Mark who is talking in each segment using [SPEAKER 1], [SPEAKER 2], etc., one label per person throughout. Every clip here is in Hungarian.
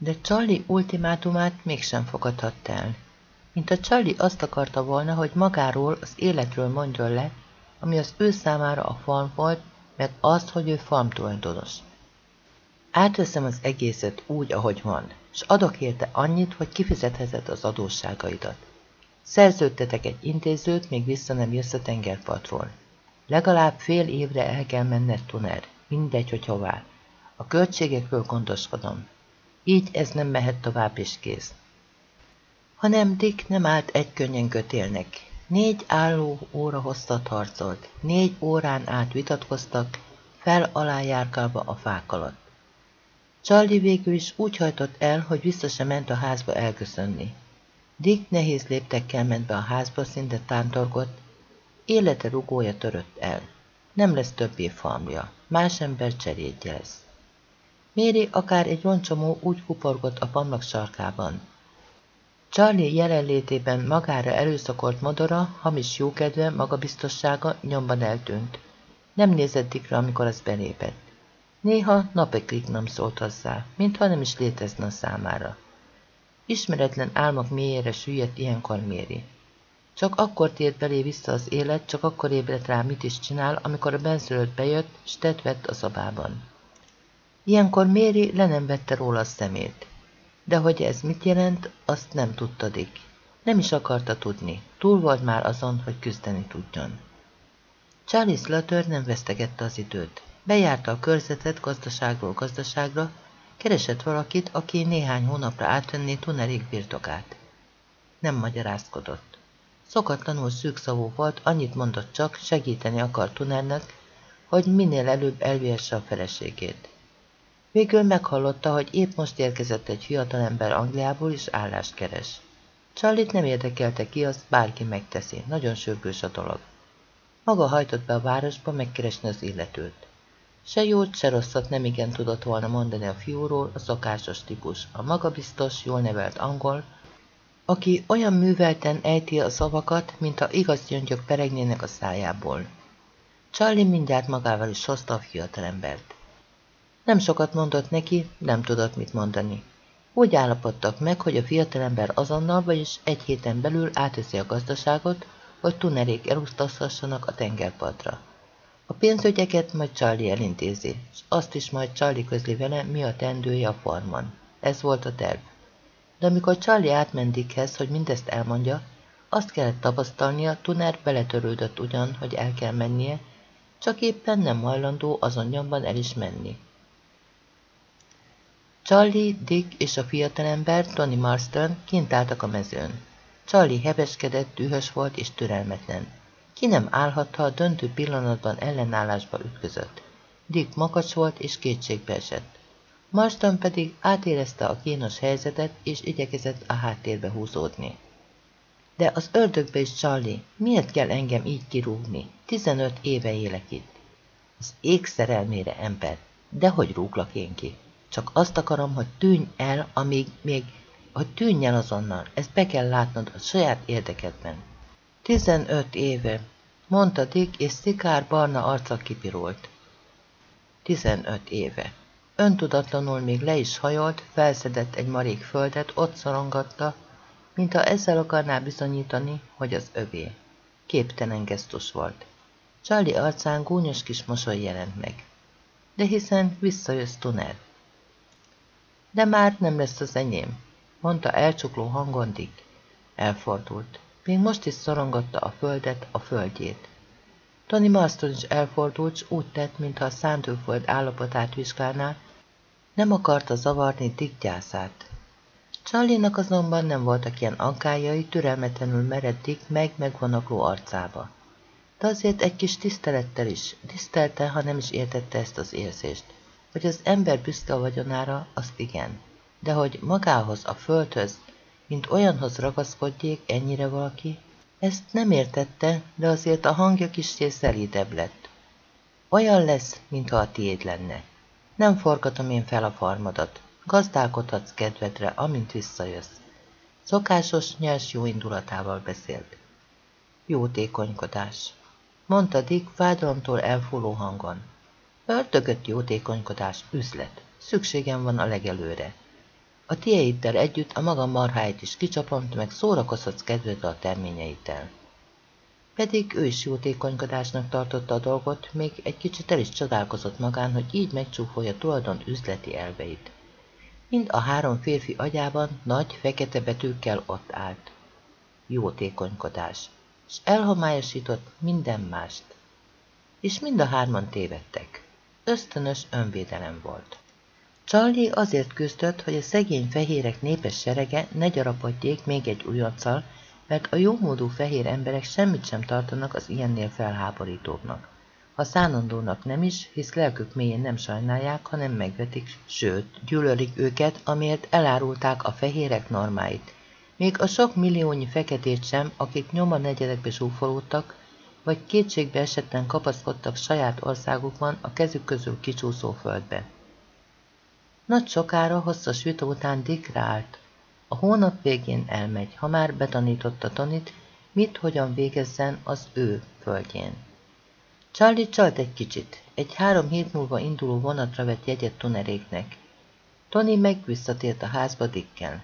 [SPEAKER 1] De Charlie ultimátumát mégsem fogadhatta el. Mint a Charlie azt akarta volna, hogy magáról, az életről mondjon le, ami az ő számára a farm volt, meg azt, hogy ő farm tulajdonos. Átveszem az egészet úgy, ahogy van, és adok érte annyit, hogy kifizetheted az adósságaidat. Szerződtetek egy intézőt, még vissza nem jössz a tengerpartról. Legalább fél évre el kell menned Tuner, mindegy, hogy hová. A költségekről gondoskodom. Így ez nem mehet tovább is kész. Hanem Dick nem állt egy könnyen kötélnek. Négy álló óra hosszat harcolt, négy órán át vitatkoztak, fel alá járkálva a fák alatt. Charlie végül is úgy hajtott el, hogy vissza sem ment a házba elköszönni. Dick nehéz léptekkel ment be a házba, szinte tántorgott, élete rugója törött el. Nem lesz többé falmja, más ember cserédje lesz. Méri akár egy roncsomó úgy kuporgott a pannak sarkában. Charlie jelenlétében magára erőszakolt modora, hamis jókedve, magabiztossága nyomban eltűnt. Nem nézett Dickre, amikor az belépett. Néha napekig nem szólt hozzá, mintha nem is létezne a számára. Ismeretlen álmok mélyére süllyedt ilyenkor méri. Csak akkor tért belé vissza az élet, csak akkor ébredt rá, mit is csinál, amikor a benszülött bejött, s tett vett a szobában. Ilyenkor Méri le nem vette róla a szemét. De hogy ez mit jelent, azt nem tudtadik. Nem is akarta tudni. Túl volt már azon, hogy küzdeni tudjon. Charlie Slater nem vesztegette az időt. Bejárta a körzetet gazdaságról gazdaságra, keresett valakit, aki néhány hónapra átvenné Tunerik birtokát. Nem magyarázkodott. Szokatlanul szűkszavú volt, annyit mondott csak, segíteni akar Tunernek, hogy minél előbb elvihesse a feleségét. Végül meghallotta, hogy épp most érkezett egy fiatalember Angliából, és állást keres. Charlie nem érdekelte ki, azt bárki megteszi, nagyon sürgős a dolog. Maga hajtott be a városba megkeresni az illetőt. Se jót, se rosszat nem igen tudott volna mondani a fiúról, a szokásos típus, a magabiztos, jól nevelt angol, aki olyan művelten ejti a szavakat, mint a igaz gyöngyök peregnének a szájából. Charlie mindjárt magával is hozta a fiatalembert. Nem sokat mondott neki, nem tudott mit mondani. Úgy állapodtak meg, hogy a fiatalember azonnal, vagyis egy héten belül átveszi a gazdaságot, hogy tunerék elutazhassanak a tengerpartra. A pénzügyeket majd Charlie elintézi, és azt is majd Charlie közli vele, mi a tendője a farmon. Ez volt a terv. De amikor Charlie átment Dickhez, hogy mindezt elmondja, azt kellett tapasztalnia, Tuner beletörődött ugyan, hogy el kell mennie, csak éppen nem hajlandó azon nyomban el is menni. Charlie, Dick és a fiatalember, Tony Marston kint álltak a mezőn. Charlie hebeskedett, dühös volt és türelmetlen. Ki nem állhatta, a döntő pillanatban ellenállásba ütközött. Dick makacs volt és kétségbe esett. Marston pedig átérezte a kínos helyzetet, és igyekezett a háttérbe húzódni. De az ördögbe is, Charlie, miért kell engem így kirúgni? Tizenöt éve élek itt. Az ég szerelmére, ember, de hogy rúglak én ki? Csak azt akarom, hogy tűnj el, amíg még, hogy tűnj el azonnal. Ezt be kell látnod a saját érdekedben. Tizenöt éve, mondta Dick, és szikár barna arca kipirult. Tizenöt éve. Öntudatlanul még le is hajolt, felszedett egy marék földet, ott szorongatta, mintha ezzel akarná bizonyítani, hogy az övé. Képtelen gesztus volt. Charlie arcán gúnyos kis mosoly jelent meg. De hiszen visszajössz Tuner. De már nem lesz az enyém, mondta elcsukló hangon Dick. Elfordult. Még most is szorongatta a földet, a földjét. Tony Marston is elfordult, s úgy tett, mintha a szántőföld állapotát vizsgálná, nem akarta zavarni Dick gyászát. Charlie-nak azonban nem voltak ilyen aggályai, türelmetlenül mereddik meg megvonagló arcába. De azért egy kis tisztelettel is, tisztelte, ha nem is értette ezt az érzést. Hogy az ember büszke a vagyonára, azt igen. De hogy magához, a földhöz, mint olyanhoz ragaszkodjék ennyire valaki, ezt nem értette, de azért a hangja kicsit szelídebb lett. Olyan lesz, mintha a tiéd lenne. Nem forgatom én fel a farmodat. Gazdálkodhatsz kedvedre, amint visszajössz. Szokásos, nyers jó indulatával beszélt. Jótékonykodás. Mondta Dick fájdalomtól elfúló hangon. Ördögött jótékonykodás, üzlet. Szükségem van a legelőre. A tiéiddel együtt a maga marháit is kicsapom, meg szórakozhatsz kedvedre a terményeiddel. Pedig ő is jótékonykodásnak tartotta a dolgot, még egy kicsit el is csodálkozott magán, hogy így megcsúfolja tulajdon üzleti elveit. Mind a három férfi agyában nagy, fekete betűkkel ott állt. Jótékonykodás. És elhomályosított minden mást. És mind a hárman tévedtek. Ösztönös önvédelem volt. Charlie azért küzdött, hogy a szegény fehérek népes serege ne gyarapodjék még egy újonccal, mert a jómódú fehér emberek semmit sem tartanak az ilyennél felháborítóbbnak. Ha szánandónak nem is, hisz lelkük mélyén nem sajnálják, hanem megvetik, sőt, gyűlölik őket, amiért elárulták a fehérek normáit. Még a sok milliónyi feketét sem, akik nyoma negyedekbe zsúfolódtak, vagy kétségbe esetten kapaszkodtak saját országukban a kezük közül kicsúszó földbe. Nagy sokára hosszas vita után Dick ráállt. A hónap végén elmegy, ha már betanította Tonit, mit hogyan végezzen az ő földjén. Charlie csalt egy kicsit, egy három hét múlva induló vonatra vett jegyet Toneréknek. Tony meg visszatért a házba Dickkel.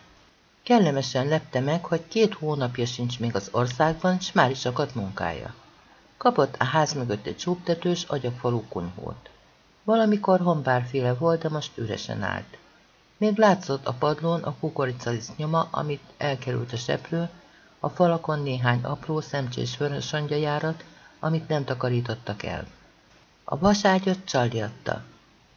[SPEAKER 1] Kellemesen lepte meg, hogy két hónapja sincs még az országban, s már is akadt munkája. Kapott a ház mögött egy csúptetős, agyagfalú kunyhót. Valamikor hombárféle volt, de most üresen állt. Még látszott a padlón a kukoricalisz nyoma, amit elkerült a seprő, a falakon néhány apró szemcsés vörösangyajárat, amit nem takarítottak el. A vaságyat csaljatta.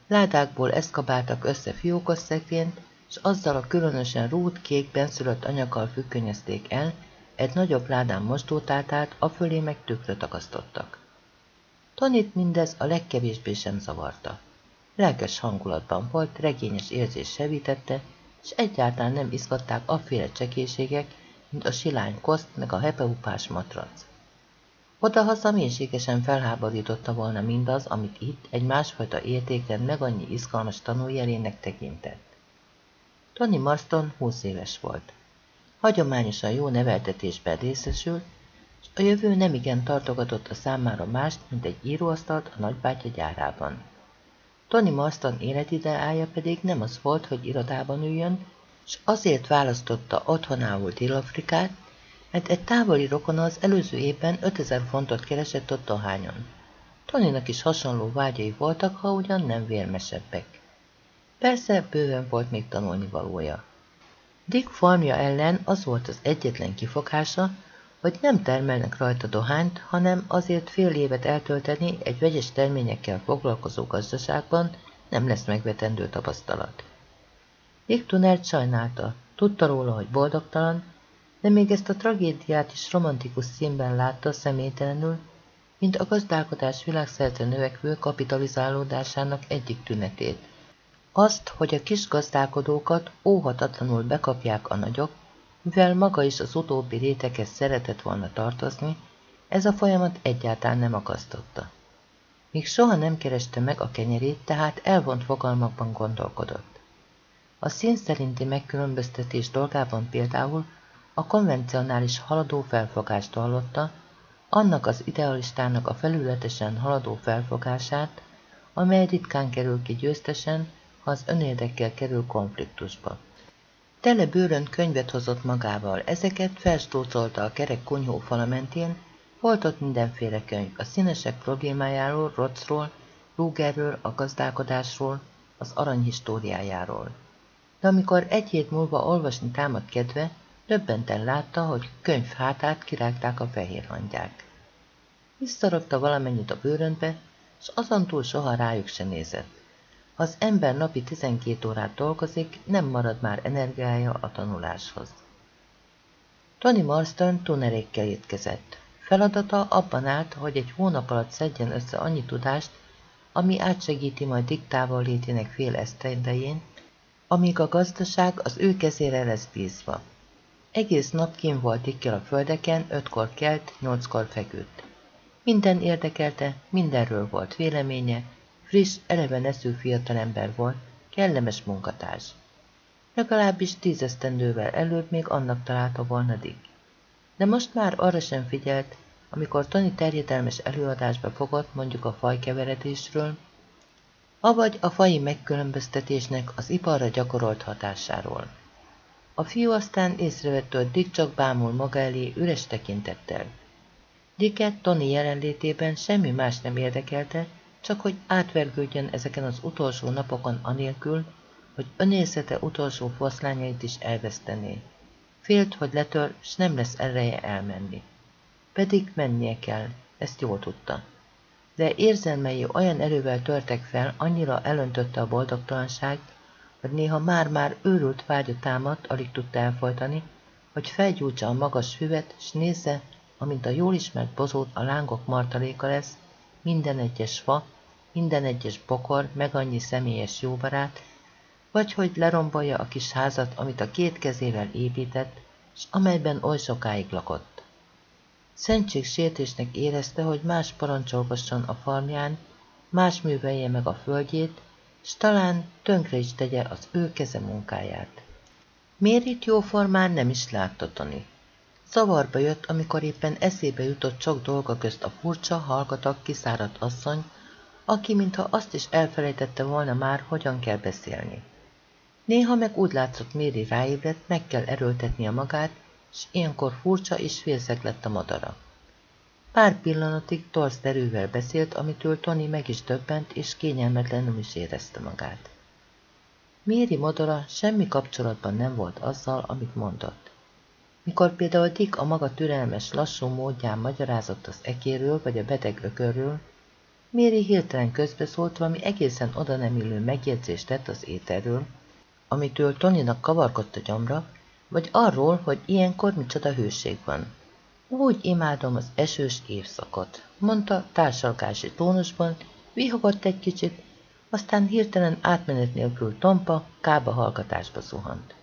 [SPEAKER 1] Ládákból eszkabáltak össze fiókos szekvényt, és azzal a különösen rút kék benszülött anyaggal függönyezték el, egy nagyobb ládán mosdótáltát, afölé meg tükröt akasztottak. Tonit mindez a legkevésbé sem zavarta. Lelkes hangulatban volt, regényes érzés sevítette, és egyáltalán nem izgatták afféle csekéségek, mint a silány koszt meg a hepeupás matrac. Odahaza mélységesen felháborította volna mindaz, amit itt egy másfajta értékrend meg annyi izgalmas tanuljelének tekintett. Tony Marston 20 éves volt. Hagyományosan jó neveltetésben részesült, és a jövő nemigen tartogatott a számára mást, mint egy íróasztalt a nagybátyja gyárában. Tony Marston életideája pedig nem az volt, hogy irodában üljön, és azért választotta otthonául Dél-Afrikát, mert egy távoli rokona az előző évben 5000 fontot keresett ott dohányon. Tonynak is hasonló vágyai voltak, ha ugyan nem vérmesebbek. Persze bőven volt még tanulni valója. Dick farmja ellen az volt az egyetlen kifogása, hogy nem termelnek rajta dohányt, hanem azért fél évet eltölteni egy vegyes terményekkel foglalkozó gazdaságban nem lesz megvetendő tapasztalat. Dick Tunert sajnálta, tudta róla, hogy boldogtalan, de még ezt a tragédiát is romantikus színben látta személytelenül, mint a gazdálkodás világszerte növekvő kapitalizálódásának egyik tünetét. Azt, hogy a kis gazdálkodókat óhatatlanul bekapják a nagyok, mivel maga is az utóbbi réteghez szeretett volna tartozni, ez a folyamat egyáltalán nem akasztotta. Míg soha nem kereste meg a kenyerét, tehát elvont fogalmakban gondolkodott. A szín szerinti megkülönböztetés dolgában például a konvencionális haladó felfogást vallotta, annak az idealistának a felületesen haladó felfogását, amely ritkán kerül ki győztesen, az önérdekkel kerül konfliktusba. Tele bőrön könyvet hozott magával, ezeket felstócolta a kerek kunyhó fala mentén, volt ott mindenféle könyv, a színesek problémájáról, Rotzról, Rugerről, a gazdálkodásról, az arany históriájáról. De amikor egy hét múlva olvasni támad kedve, Döbbenten látta, hogy könyv hátát kirágták a fehér hangyák. Visszarakta valamennyit a bőrönbe, és azon soha rájuk se nézett. Az ember napi 12 órát dolgozik, nem marad már energiája a tanuláshoz. Tony Marston tunerékkel étkezett. Feladata abban állt, hogy egy hónap alatt szedjen össze annyi tudást, ami átsegíti majd diktával létének fél esztendején, amíg a gazdaság az ő kezére lesz bízva. Egész nap kim volt ikkel a földeken, ötkor kelt, nyolckor feküdt. Minden érdekelte, mindenről volt véleménye, friss, eleven eszű fiatalember volt, kellemes munkatárs. Legalábbis tízesztendővel előbb még annak találta volna Dick. De most már arra sem figyelt, amikor Tony terjedelmes előadásba fogott mondjuk a fajkeveredésről, avagy a fai megkülönböztetésnek az iparra gyakorolt hatásáról. A fiú aztán észrevette, hogy Dick csak bámul maga elé üres tekintettel. Dicket Tony jelenlétében semmi más nem érdekelte, csak hogy átvergődjön ezeken az utolsó napokon anélkül, hogy önérzete utolsó foszlányait is elvesztené. Félt, hogy letör, s nem lesz ereje elmenni. Pedig mennie kell, ezt jól tudta. De érzelmei olyan erővel törtek fel, annyira elöntötte a boldogtalanság, hogy néha már-már őrült vágya támadt, alig tudta elfolytani, hogy felgyújtsa a magas füvet, s nézze, amint a jól ismert bozót a lángok martaléka lesz, minden egyes fa, minden egyes bokor, meg annyi személyes jóbarát, vagy hogy lerombolja a kis házat, amit a két kezével épített, s amelyben oly sokáig lakott. sértésnek érezte, hogy más parancsolgasson a farmján, más művelje meg a földjét, s talán tönkre is tegye az ő keze munkáját. Mérit jóformán nem is látta Tony. Zavarba jött, amikor éppen eszébe jutott sok dolga közt a furcsa, hallgatag, kiszáradt asszony, aki mintha azt is elfelejtette volna már, hogyan kell beszélni. Néha meg úgy látszott Méri ráébredt, meg kell erőltetnie magát, és ilyenkor furcsa és félszeg lett a madara. Pár pillanatig torsz erővel beszélt, amitől Tony meg is döbbent, és kényelmetlenül is érezte magát. Méri madara semmi kapcsolatban nem volt azzal, amit mondott. Mikor például Dick a maga türelmes, lassú módján magyarázott az ekéről vagy a beteg ökörről, Méri hirtelen közbeszólt valami egészen oda nem illő megjegyzést tett az ételről, amitől Toninak kavargott a gyomra, vagy arról, hogy ilyenkor micsoda hőség van. Úgy imádom az esős évszakot, mondta társalgási tónusban, vihogott egy kicsit, aztán hirtelen átmenet nélkül tompa, kába hallgatásba zuhant.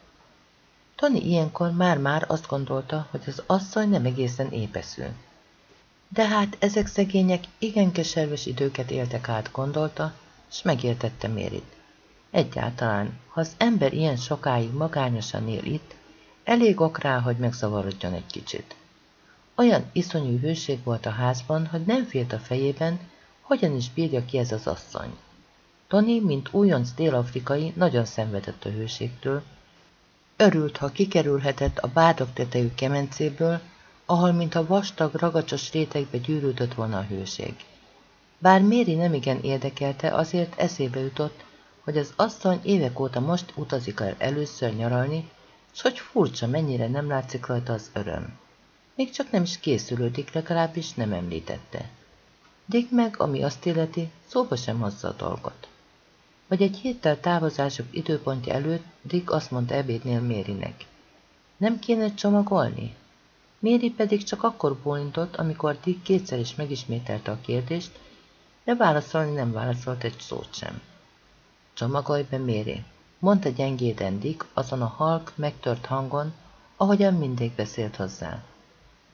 [SPEAKER 1] Tony ilyenkor már-már azt gondolta, hogy az asszony nem egészen épeszül. De hát ezek szegények igen keserves időket éltek át, gondolta, s megértette Mérit. Egyáltalán, ha az ember ilyen sokáig magányosan él itt, elég ok rá, hogy megzavarodjon egy kicsit. Olyan iszonyú hőség volt a házban, hogy nem félt a fejében, hogyan is bírja ki ez az asszony. Tony, mint újonc dél-afrikai, nagyon szenvedett a hőségtől. Örült, ha kikerülhetett a bádok tetejű kemencéből, ahol mintha vastag, ragacsos rétegbe gyűrődött volna a hőség. Bár Méri nemigen érdekelte, azért eszébe jutott, hogy az asszony évek óta most utazik el először nyaralni, s hogy furcsa, mennyire nem látszik rajta az öröm. Még csak nem is készülődik, legalábbis nem említette. Dick meg, ami azt illeti, szóba sem hozza a dolgot. Vagy egy héttel távozások időpontja előtt Dick azt mondta ebédnél Mérinek. Nem kéne csomagolni? Méri pedig csak akkor bólintott, amikor Dick kétszer is megismételte a kérdést, de válaszolni nem válaszolt egy szót sem. Csomagolj be, Méri, mondta gyengéden Dick azon a halk, megtört hangon, ahogyan mindig beszélt hozzá.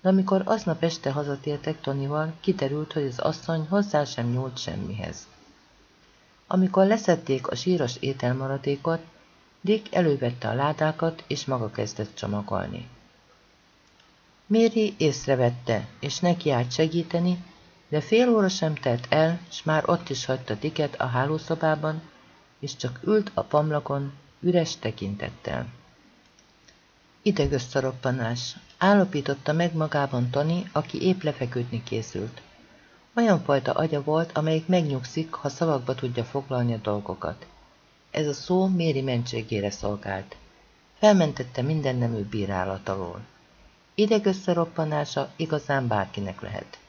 [SPEAKER 1] De amikor aznap este hazatértek Tonival, kiderült, hogy az asszony hozzá sem nyúlt semmihez. Amikor leszették a síros ételmaradékot, Dick elővette a ládákat, és maga kezdett csomagolni. Méri észrevette, és neki állt segíteni, de fél óra sem telt el, s már ott is hagyta Dicket a hálószobában, és csak ült a pamlakon, üres tekintettel. Idegösszaroppanás, állapította meg magában Tony, aki épp lefeküdni készült. Olyan fajta agya volt, amelyik megnyugszik, ha szavakba tudja foglalni a dolgokat. Ez a szó Méri mentségére szolgált. Felmentette minden nemű bírálat alól. Idegösszeroppanása igazán bárkinek lehet.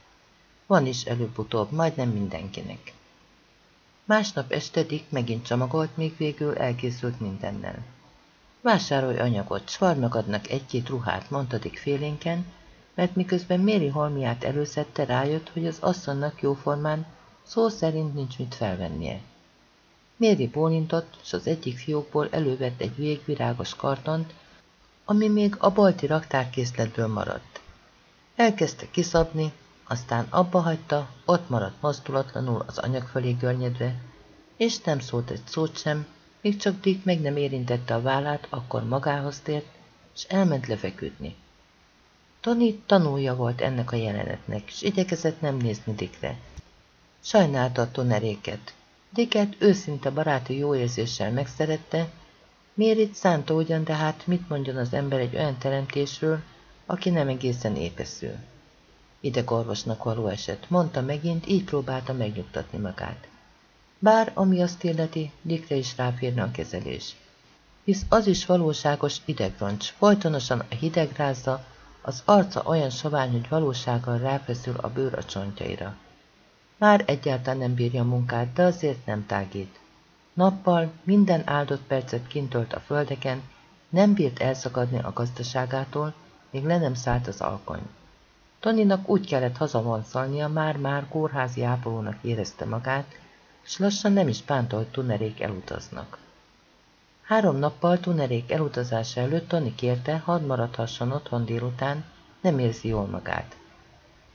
[SPEAKER 1] Van is előbb-utóbb, majdnem mindenkinek. Másnap este Dick megint csomagolt, még végül elkészült mindennel. Vásárolj anyagot, s adnak egy-két ruhát, mondta Dick félénken, mert miközben Méri holmiát előszedte, rájött, hogy az asszonynak jóformán szó szerint nincs mit felvennie. Méri bólintott, s az egyik fiókból elővett egy végvirágos kartont, ami még a balti raktárkészletből maradt. Elkezdte kiszabni, aztán abba hagyta, ott maradt mozdulatlanul az anyag fölé görnyedve, és nem szólt egy szót sem, még csak Dick meg nem érintette a vállát, akkor magához tért, és elment lefeküdni. Tony tanulja volt ennek a jelenetnek, és igyekezett nem nézni Dickre. Sajnálta a toneréket. Dicket őszinte baráti jó érzéssel megszerette, Mérit szánta ugyan, de hát mit mondjon az ember egy olyan teremtésről, aki nem egészen épeszül. Idegorvosnak való eset, mondta megint, így próbálta megnyugtatni magát. Bár, ami azt illeti, Dickre is ráférne a kezelés. Hisz az is valóságos idegroncs, folytonosan a hidegrázza, az arca olyan sovány, hogy valósággal ráfeszül a bőr a csontjaira. Már egyáltalán nem bírja a munkát, de azért nem tágít. Nappal minden áldott percet kintölt a földeken, nem bírt elszakadni a gazdaságától, még le nem szállt az alkony. Toninak úgy kellett hazavonszalnia, már-már kórházi ápolónak érezte magát, s lassan nem is bánta, hogy Tunerék elutaznak. Három nappal Tunerék elutazása előtt Toni kérte, hadd maradhasson otthon délután, nem érzi jól magát.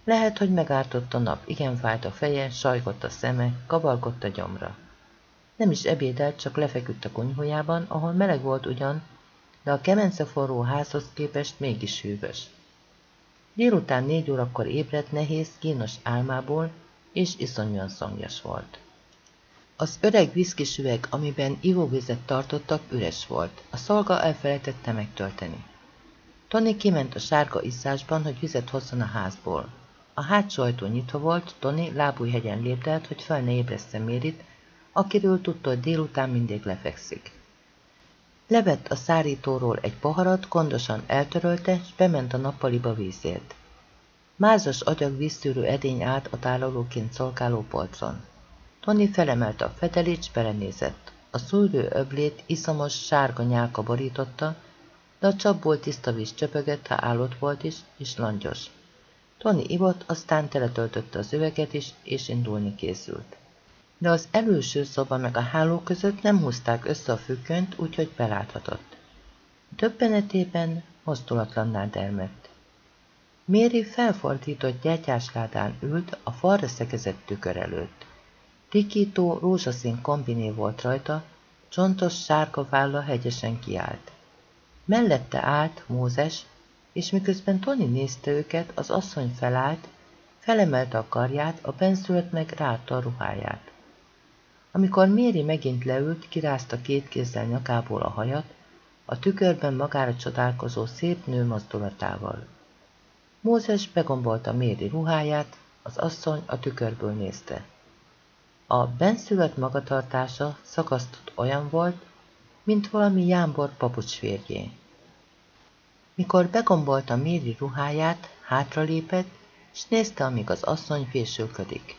[SPEAKER 1] Lehet, hogy megártott a nap, igen fájt a feje, sajgott a szeme, kavargott a gyomra. Nem is ebédelt, csak lefeküdt a konyhójában, ahol meleg volt ugyan, de a kemence forró házhoz képest mégis hűvös. Délután négy órakor ébredt nehéz, kínos álmából, és iszonyúan szomjas volt. Az öreg viszkis üveg, amiben ivóvizet tartottak, üres volt. A szolga elfelejtette megtölteni. Tony kiment a sárga iszásban, hogy vizet hozzon a házból. A hátsó ajtó nyitva volt, Tony lábújhegyen léptelt, hogy fel ne ébreszte Mérit, akiről tudta, hogy délután mindig lefekszik. Levett a szárítóról egy poharat, gondosan eltörölte, és bement a nappaliba vízért. Mázas agyag víztűrő edény állt a tálalóként szolgáló polcon. Tony felemelte a fedelét, s belenézett. A szúrő öblét iszamos sárga nyálka borította, de a csapból tiszta víz csöpögött, ha állott volt is, és langyos. Tony ivott, aztán teletöltötte az üveget is, és indulni készült. De az előső szoba meg a háló között nem húzták össze a függönyt, úgyhogy beláthatott. Döbbenetében mozdulatlanná dermedt. Méri felfordított gyertyásládán ült a falra szegezett tükör előtt. Tikító rózsaszín kombiné volt rajta, csontos sárga válla hegyesen kiállt. Mellette állt Mózes, és miközben Tony nézte őket, az asszony felállt, felemelte a karját, a benszülött meg ráadta a ruháját. Amikor Méri megint leült, kirázta két kézzel nyakából a hajat, a tükörben magára csodálkozó szép nő mozdulatával. Mózes begombolta Méri ruháját, az asszony a tükörből nézte. A benszülött magatartása szakasztott olyan volt, mint valami jámbor papucsférjé. Mikor begombolta Méri ruháját, hátralépett, s nézte, amíg az asszony fésülködik.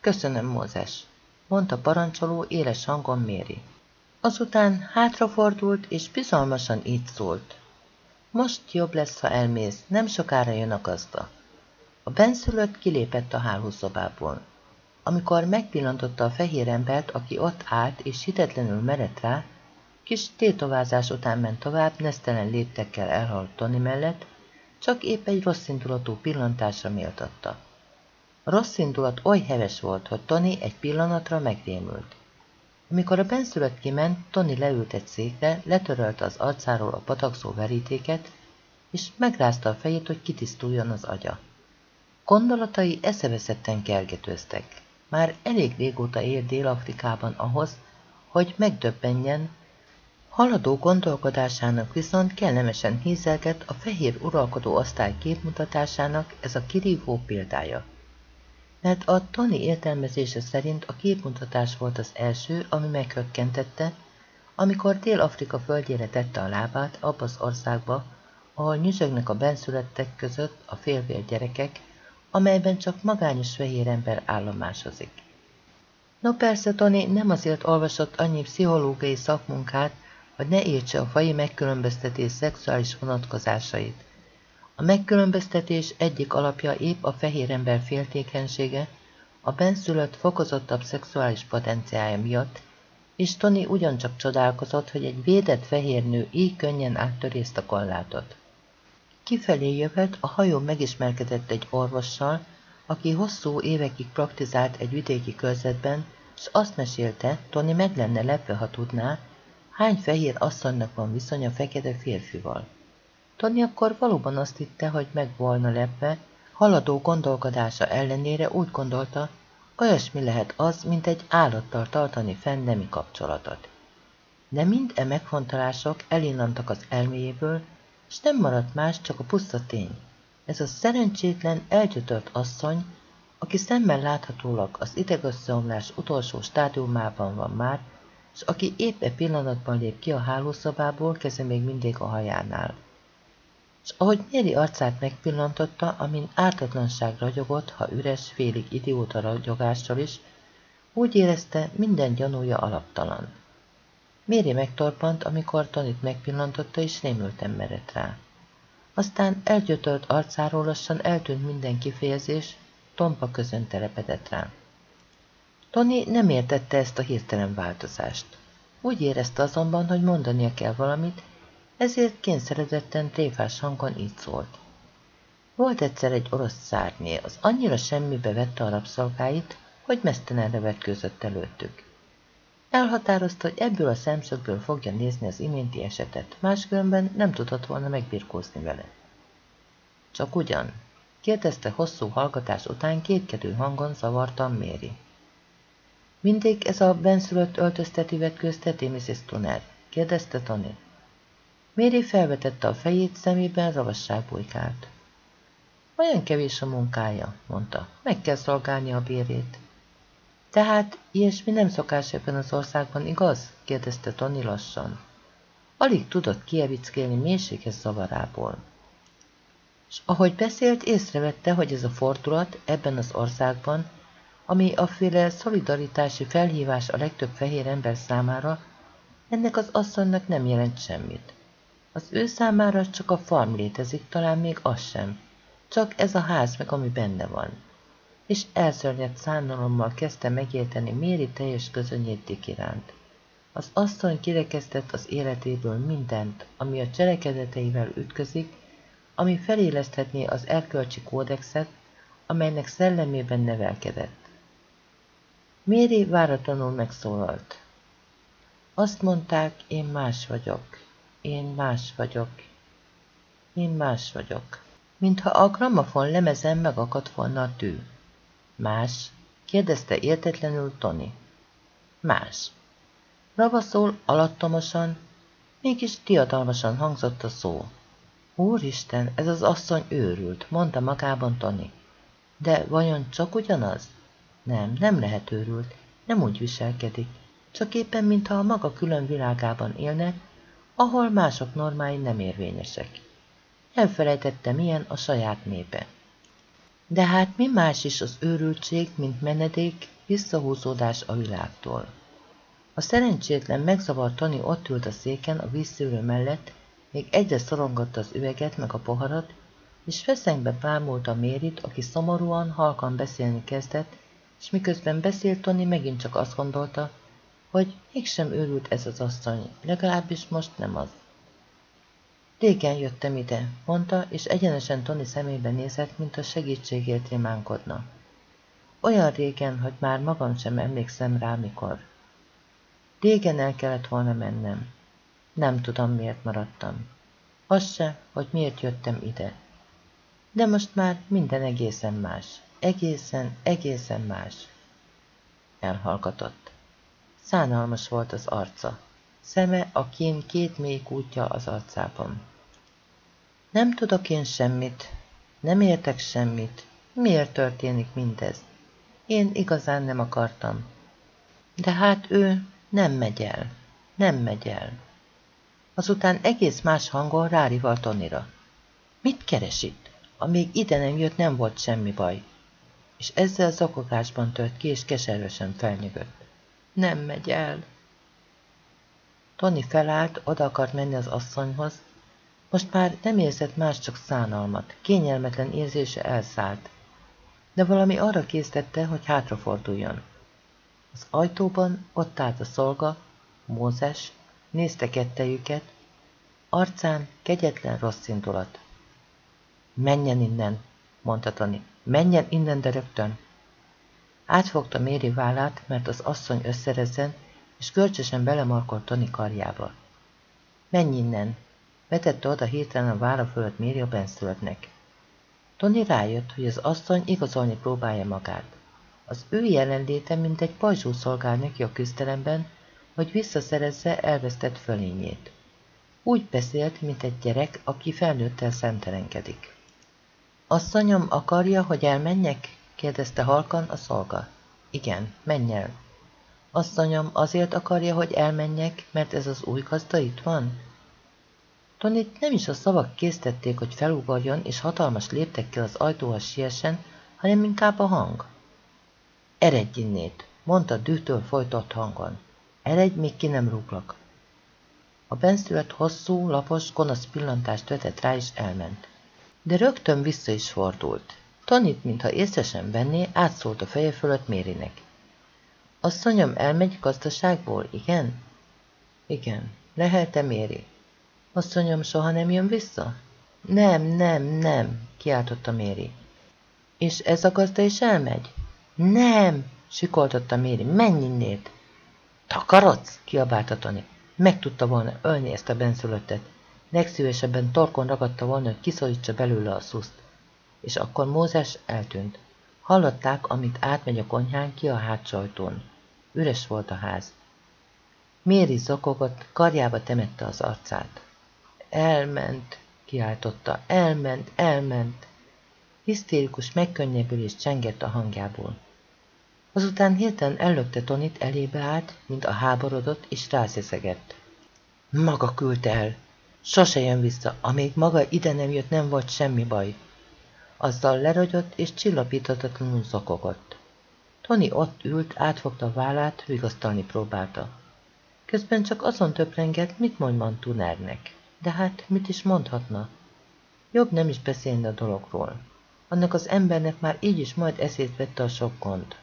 [SPEAKER 1] Köszönöm, Mózes, mondta parancsoló éles hangon Méri. Azután hátrafordult, és bizalmasan így szólt. Most jobb lesz, ha elmész, nem sokára jön a gazda. A benszülött kilépett a hálószobából. Amikor megpillantotta a fehér embert, aki ott állt és hitetlenül merett rá, kis tétovázás után ment tovább, nesztelen léptekkel elhalt Tony mellett, csak épp egy rossz indulatú pillantásra méltatta. A rossz indulat oly heves volt, hogy Tony egy pillanatra megrémült. Amikor a benszülött kiment, Tony leült egy székre, letörölte az arcáról a patakzó verítéket, és megrázta a fejét, hogy kitisztuljon az agya. Gondolatai eszeveszetten kergetőztek. Már elég régóta él Dél-Afrikában ahhoz, hogy megdöbbenjen, haladó gondolkodásának viszont kellemesen hízelget a fehér uralkodó osztály képmutatásának ez a kirívó példája. Mert a Tony értelmezése szerint a képmutatás volt az első, ami meghökkentette, amikor Dél-Afrika földjére tette a lábát abba az országba, ahol nyüzsögnek a benszülettek között a félvér gyerekek, amelyben csak magányos fehér ember állomásozik. No persze, Tony nem azért olvasott annyi pszichológiai szakmunkát, hogy ne értse a fai megkülönböztetés szexuális vonatkozásait. A megkülönböztetés egyik alapja épp a fehér ember féltékenysége, a benszülött fokozottabb szexuális potenciája miatt, és Tony ugyancsak csodálkozott, hogy egy védett fehér nő így könnyen áttörészt a kollátot. Kifelé jövet, a hajó megismerkedett egy orvossal, aki hosszú évekig praktizált egy vidéki körzetben, és azt mesélte, Tony meg lenne lepve, ha tudná, hány fehér asszonynak van viszonya fekete férfival. Tony akkor valóban azt hitte, hogy meg volna lepve, haladó gondolkodása ellenére úgy gondolta, Olyasmi lehet az, mint egy állattal tartani fenn nemi kapcsolatot. De mind e megfontolások elinnantak az elméjéből, és nem maradt más, csak a puszta tény. Ez a szerencsétlen, elgyötört asszony, aki szemmel láthatólag az idegösszeomlás utolsó stádiumában van már, és aki épp e pillanatban lép ki a hálószobából, keze még mindig a hajánál. És ahogy Méri arcát megpillantotta, amin ártatlanság ragyogott, ha üres, félig idióta ragyogással is, úgy érezte, minden gyanúja alaptalan. Méri megtorpant, amikor Tonit megpillantotta, és rémülten merett rá. Aztán elgyötölt arcáról lassan eltűnt minden kifejezés, tompa közön telepedett rá. Tony nem értette ezt a hirtelen változást. Úgy érezte azonban, hogy mondania kell valamit, ezért kényszeredetten tréfás hangon így szólt. Volt egyszer egy orosz szárnyé, az annyira semmibe vette a rabszolgáit, hogy mesztelenre vetkőzött előttük. Elhatározta, hogy ebből a szemszögből fogja nézni az iménti esetet, máskülönben nem tudott volna megbirkózni vele. Csak ugyan? kérdezte hosszú hallgatás után kétkedő hangon zavartan Méri. Mindig ez a benszülött öltözteti vetkőzteti, Mrs. Tuner? kérdezte Tony. Méri felvetette a fejét, szemében ravasság bujkált. Olyan kevés a munkája, mondta. Meg kell szolgálni a bérét. Tehát ilyesmi nem szokás ebben az országban, igaz? kérdezte Tony lassan. Alig tudott kievickélni mélységes zavarából. És ahogy beszélt, észrevette, hogy ez a fordulat ebben az országban, ami a féle szolidaritási felhívás a legtöbb fehér ember számára, ennek az asszonynak nem jelent semmit. Az ő számára csak a farm létezik, talán még az sem. Csak ez a ház meg, ami benne van és elszörnyedt szánalommal kezdte megérteni Méri teljes közönyét Dick iránt. Az asszony kirekesztett az életéből mindent, ami a cselekedeteivel ütközik, ami feléleszthetné az erkölcsi kódexet, amelynek szellemében nevelkedett. Méri váratlanul megszólalt. Azt mondták, én más vagyok, én más vagyok, én más vagyok. Mintha a gramofon lemezen megakadt volna a tű. Más? kérdezte értetlenül Tony. Más. Ravaszol, alattomosan, mégis diadalmasan hangzott a szó. Úristen, ez az asszony őrült, mondta magában Tony. De vajon csak ugyanaz? Nem, nem lehet őrült, nem úgy viselkedik, csak éppen mintha a maga külön világában élne, ahol mások normái nem érvényesek. Elfelejtette milyen a saját népe. De hát mi más is az őrültség, mint menedék, visszahúzódás a világtól. A szerencsétlen megzavart Tani ott ült a széken a vízszűrő mellett, még egyre szorongatta az üveget meg a poharat, és feszengbe bámulta Mérit, aki szomorúan, halkan beszélni kezdett, és miközben beszélt Toni megint csak azt gondolta, hogy mégsem őrült ez az asszony, legalábbis most nem az. Régen jöttem ide, mondta, és egyenesen Tony szemébe nézett, mint a segítségért rimánkodna. Olyan régen, hogy már magam sem emlékszem rá, mikor. Régen el kellett volna mennem. Nem tudom, miért maradtam. Az se, hogy miért jöttem ide. De most már minden egészen más. Egészen, egészen más. Elhallgatott. Szánalmas volt az arca. Szeme a kín két mély kútja az arcában. Nem tudok én semmit, nem értek semmit. Miért történik mindez? Én igazán nem akartam. De hát ő nem megy el, nem megy el. Azután egész más hangon rárival Tonira. Mit keres itt? Amíg ide nem jött, nem volt semmi baj. És ezzel zakogásban tört ki, és keservesen felnyögött. Nem megy el. Tony felállt, oda akart menni az asszonyhoz, most már nem érzett más, csak szánalmat, kényelmetlen érzése elszállt, de valami arra késztette, hogy hátraforduljon. Az ajtóban ott állt a szolga, Mózes, nézte kettejüket, arcán kegyetlen rossz indulat. Menjen innen, mondta Tani, menjen innen, de rögtön. Átfogta Méri vállát, mert az asszony összerezzen, és kölcsösen belemarkolt Toni karjába. Menj innen, Vetette oda hirtelen a vára fölött Méri a benszülöttnek. Tony rájött, hogy az asszony igazolni próbálja magát. Az ő jelenléte mint egy pajzsú szolgál neki a küzdelemben, hogy visszaszerezze elvesztett fölényét. Úgy beszélt, mint egy gyerek, aki felnőttel szemtelenkedik. Asszonyom akarja, hogy elmenjek? Kérdezte halkan a szolga. Igen, menj el. Asszonyom azért akarja, hogy elmenjek, mert ez az új gazda itt van? Tonit nem is a szavak késztették, hogy felugorjon és hatalmas léptekkel az ajtóhoz siessen, hanem inkább a hang. Eredj innét, mondta dűtől folytott hangon. Eredj, még ki nem rúglak. A benszület hosszú, lapos, gonosz pillantást vetett rá és elment. De rögtön vissza is fordult. Tonit, mintha észre sem venné, átszólt a feje fölött Mérinek. Asszonyom elmegy gazdaságból, igen? Igen. Lehelte Méri. Asszonyom soha nem jön vissza? Nem, nem, nem, kiáltotta Méri. És ez a gazda is elmegy? Nem, sikoltotta Méri, menj innét! Takarodsz, kiabálta Toni. Meg volna ölni ezt a benszülöttet. Legszívesebben torkon ragadta volna, hogy kiszorítsa belőle a szuszt. És akkor Mózes eltűnt. Hallották, amit átmegy a konyhán ki a hátsajtón. Üres volt a ház. Méri zokogott, karjába temette az arcát. Elment, kiáltotta, elment, elment. Hisztérikus megkönnyebbülés csengett a hangjából. Azután hirtelen ellökte Tonit, elébe állt, mint a háborodott, és rászeszegett. Maga küldte el. Sose jön vissza, amíg maga ide nem jött, nem volt semmi baj. Azzal lerogyott, és csillapíthatatlanul zokogott. Tony ott ült, átfogta a vállát, vigasztalni próbálta. Közben csak azon töprengett, mit mondman Tunernek. De hát, mit is mondhatna? Jobb nem is beszélni a dologról. Annak az embernek már így is majd eszét vette a sok gond.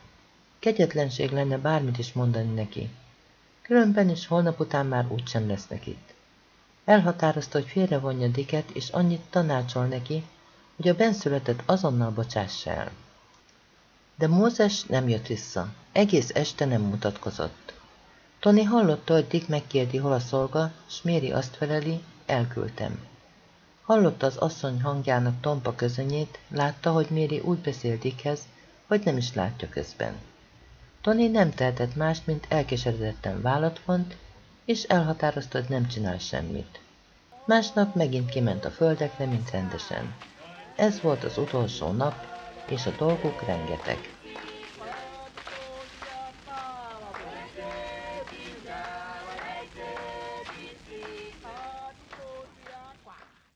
[SPEAKER 1] Kegyetlenség lenne bármit is mondani neki. Különben is holnap után már úgysem lesznek itt. Elhatározta, hogy félrevonja Diket, és annyit tanácsol neki, hogy a benszületet azonnal bocsássa el. De Mózes nem jött vissza. Egész este nem mutatkozott. Tony hallotta, hogy Dick megkérdi, hol a szolga, s Méri azt feleli, elküldtem. Hallotta az asszony hangjának tompa közönyét, látta, hogy Méri úgy beszél Dickhez, hogy nem is látja közben. Tony nem tehetett mást, mint elkeseredetten vállat vont, és elhatározta, hogy nem csinál semmit. Másnap megint kiment a földekre, mint rendesen. Ez volt az utolsó nap, és a dolgok rengeteg.